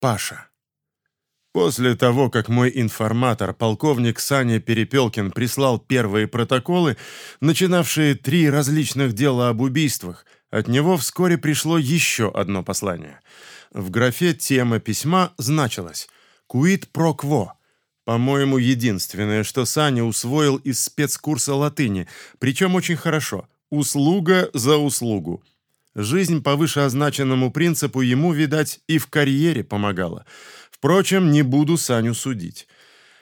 Паша. После того, как мой информатор, полковник Саня Перепелкин, прислал первые протоколы, начинавшие три различных дела об убийствах, от него вскоре пришло еще одно послание. В графе «Тема письма» значилось «Quid pro quo», по-моему, единственное, что Саня усвоил из спецкурса латыни, причем очень хорошо. Услуга за услугу. Жизнь по вышеозначенному принципу ему, видать, и в карьере помогала. Впрочем, не буду Саню судить.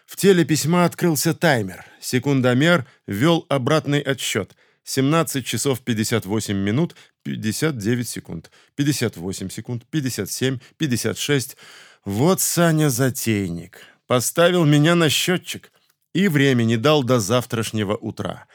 В теле письма открылся таймер. Секундомер вел обратный отсчет. 17 часов 58 минут 59 секунд. 58 секунд, 57, 56. Вот Саня затейник. Поставил меня на счетчик и времени дал до завтрашнего утра.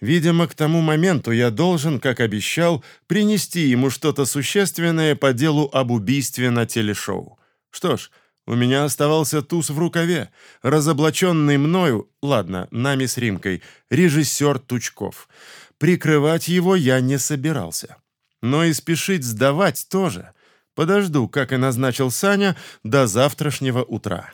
Видимо, к тому моменту я должен, как обещал, принести ему что-то существенное по делу об убийстве на телешоу. Что ж, у меня оставался туз в рукаве, разоблаченный мною, ладно, нами с Римкой, режиссер Тучков. Прикрывать его я не собирался. Но и спешить сдавать тоже. Подожду, как и назначил Саня, до завтрашнего утра.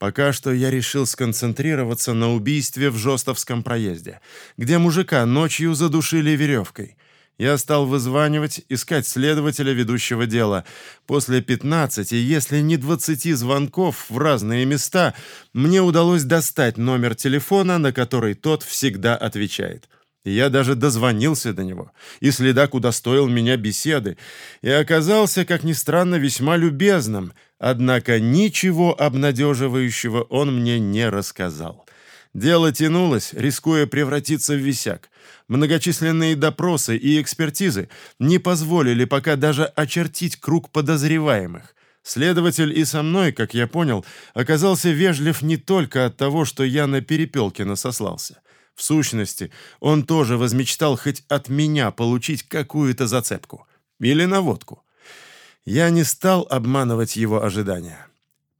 Пока что я решил сконцентрироваться на убийстве в Жостовском проезде, где мужика ночью задушили веревкой — я стал вызванивать, искать следователя ведущего дела. После 15, если не 20 звонков в разные места, мне удалось достать номер телефона, на который тот всегда отвечает. Я даже дозвонился до него, и следак удостоил меня беседы, и оказался, как ни странно, весьма любезным, однако ничего обнадеживающего он мне не рассказал. Дело тянулось, рискуя превратиться в висяк. Многочисленные допросы и экспертизы не позволили пока даже очертить круг подозреваемых. Следователь и со мной, как я понял, оказался вежлив не только от того, что я на Перепелкина сослался. В сущности, он тоже возмечтал хоть от меня получить какую-то зацепку. Или наводку. Я не стал обманывать его ожидания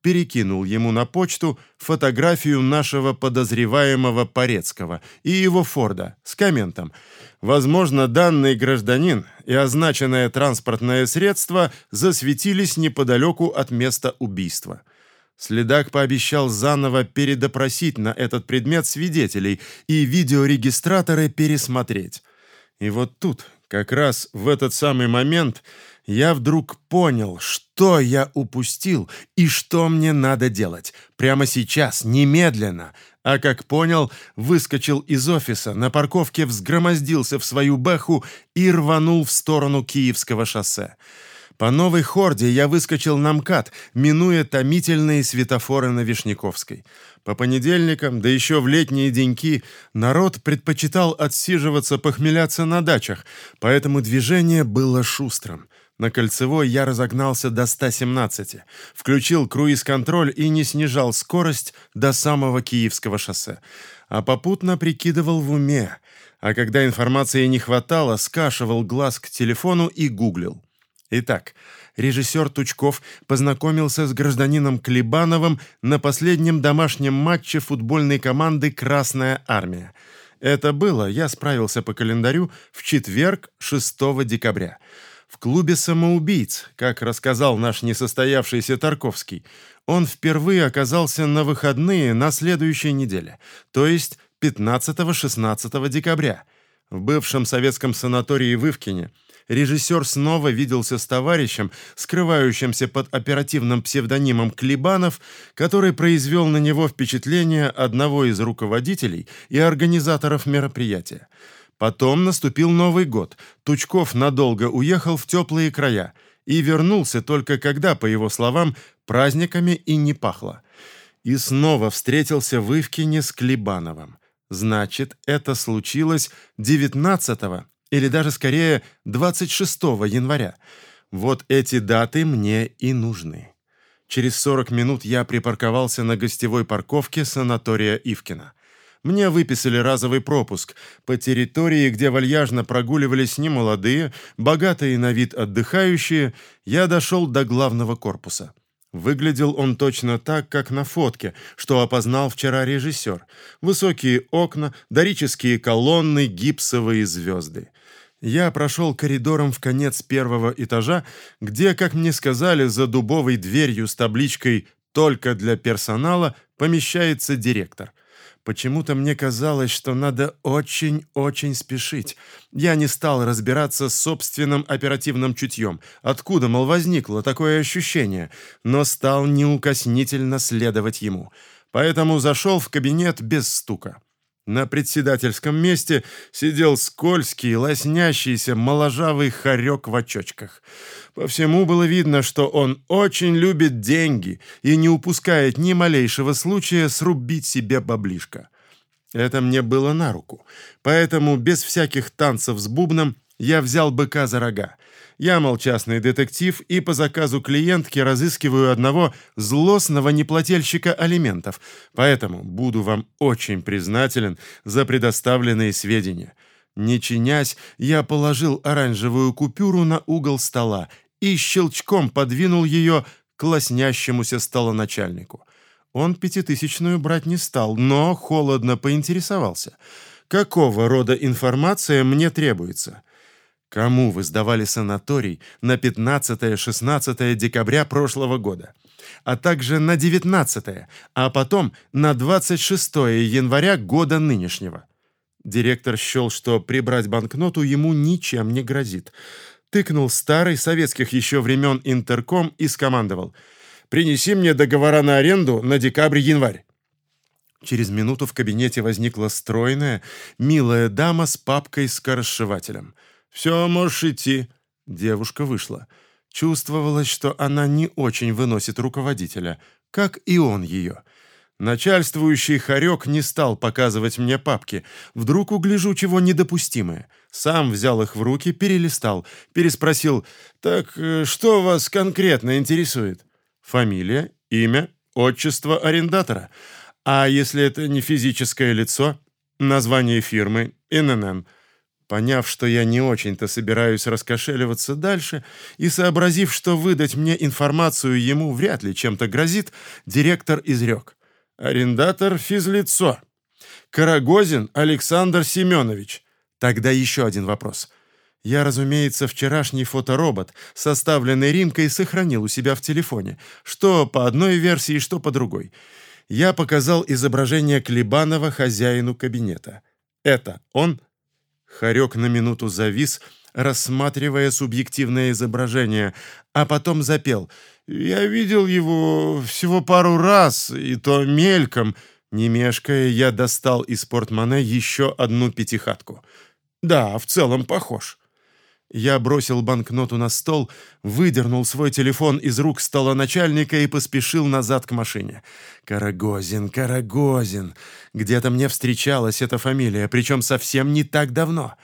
перекинул ему на почту фотографию нашего подозреваемого Порецкого и его Форда с комментом «Возможно, данный гражданин и означенное транспортное средство засветились неподалеку от места убийства». Следак пообещал заново передопросить на этот предмет свидетелей и видеорегистраторы пересмотреть. И вот тут, как раз в этот самый момент, я вдруг понял, что я упустил и что мне надо делать. Прямо сейчас, немедленно. А как понял, выскочил из офиса, на парковке взгромоздился в свою бэху и рванул в сторону Киевского шоссе. По новой хорде я выскочил на МКАД, минуя томительные светофоры на Вишняковской. По понедельникам, да еще в летние деньки, народ предпочитал отсиживаться, похмеляться на дачах, поэтому движение было шустрым. На кольцевой я разогнался до 117, включил круиз-контроль и не снижал скорость до самого Киевского шоссе, а попутно прикидывал в уме, а когда информации не хватало, скашивал глаз к телефону и гуглил. Итак, режиссер Тучков познакомился с гражданином Клебановым на последнем домашнем матче футбольной команды «Красная армия». Это было, я справился по календарю, в четверг, 6 декабря – в клубе самоубийц, как рассказал наш несостоявшийся Тарковский. Он впервые оказался на выходные на следующей неделе, то есть 15-16 декабря. В бывшем советском санатории в Ивкине режиссер снова виделся с товарищем, скрывающимся под оперативным псевдонимом Клебанов, который произвел на него впечатление одного из руководителей и организаторов мероприятия. Потом наступил Новый год. Тучков надолго уехал в теплые края и вернулся только когда, по его словам, праздниками и не пахло. И снова встретился в Ивкине с Клебановым. Значит, это случилось 19 или даже скорее 26 января. Вот эти даты мне и нужны. Через 40 минут я припарковался на гостевой парковке санатория Ивкина. Мне выписали разовый пропуск по территории, где вальяжно прогуливались немолодые, богатые на вид отдыхающие, я дошел до главного корпуса. Выглядел он точно так, как на фотке, что опознал вчера режиссер. Высокие окна, дорические колонны, гипсовые звезды. Я прошел коридором в конец первого этажа, где, как мне сказали, за дубовой дверью с табличкой «Только для персонала» помещается директор. Почему-то мне казалось, что надо очень-очень спешить. Я не стал разбираться с собственным оперативным чутьем, откуда, мол, возникло такое ощущение, но стал неукоснительно следовать ему. Поэтому зашел в кабинет без стука. На председательском месте сидел скользкий, лоснящийся, моложавый хорек в очочках. По всему было видно, что он очень любит деньги и не упускает ни малейшего случая срубить себе баблишко. Это мне было на руку, поэтому без всяких танцев с бубном я взял быка за рога. Я, мол, частный детектив и по заказу клиентки разыскиваю одного злостного неплательщика алиментов, поэтому буду вам очень признателен за предоставленные сведения. Не чинясь, я положил оранжевую купюру на угол стола и щелчком подвинул ее к лоснящемуся столоначальнику. Он пятитысячную брать не стал, но холодно поинтересовался. «Какого рода информация мне требуется?» Кому вы сдавали санаторий на 15-16 декабря прошлого года, а также на 19, а потом на 26 января года нынешнего? Директор счел, что прибрать банкноту ему ничем не грозит. Тыкнул старый советских еще времен интерком и скомандовал «Принеси мне договора на аренду на декабрь-январь». Через минуту в кабинете возникла стройная, милая дама с папкой-скоросшивателем – «Все, можешь идти». Девушка вышла. Чувствовалось, что она не очень выносит руководителя, как и он ее. Начальствующий хорек не стал показывать мне папки. Вдруг угляжу чего недопустимое. Сам взял их в руки, перелистал, переспросил, «Так э, что вас конкретно интересует?» «Фамилия, имя, отчество арендатора. А если это не физическое лицо?» «Название фирмы, ИНН». Поняв, что я не очень-то собираюсь раскошеливаться дальше, и сообразив, что выдать мне информацию ему вряд ли чем-то грозит, директор изрек. «Арендатор физлицо. Карагозин Александр Семенович». Тогда еще один вопрос. Я, разумеется, вчерашний фоторобот, составленный Римкой, сохранил у себя в телефоне, что по одной версии, что по другой. Я показал изображение Клебанова хозяину кабинета. Это он Харек на минуту завис, рассматривая субъективное изображение, а потом запел. «Я видел его всего пару раз, и то мельком». Не мешкая, я достал из портмоне еще одну пятихатку. «Да, в целом похож». Я бросил банкноту на стол, выдернул свой телефон из рук стола начальника и поспешил назад к машине. Карагозин, Карагозин. Где-то мне встречалась эта фамилия, причем совсем не так давно.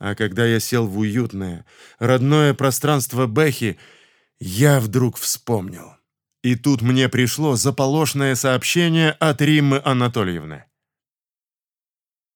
А когда я сел в уютное, родное пространство Бэхи, я вдруг вспомнил. И тут мне пришло заполошное сообщение от Риммы Анатольевны.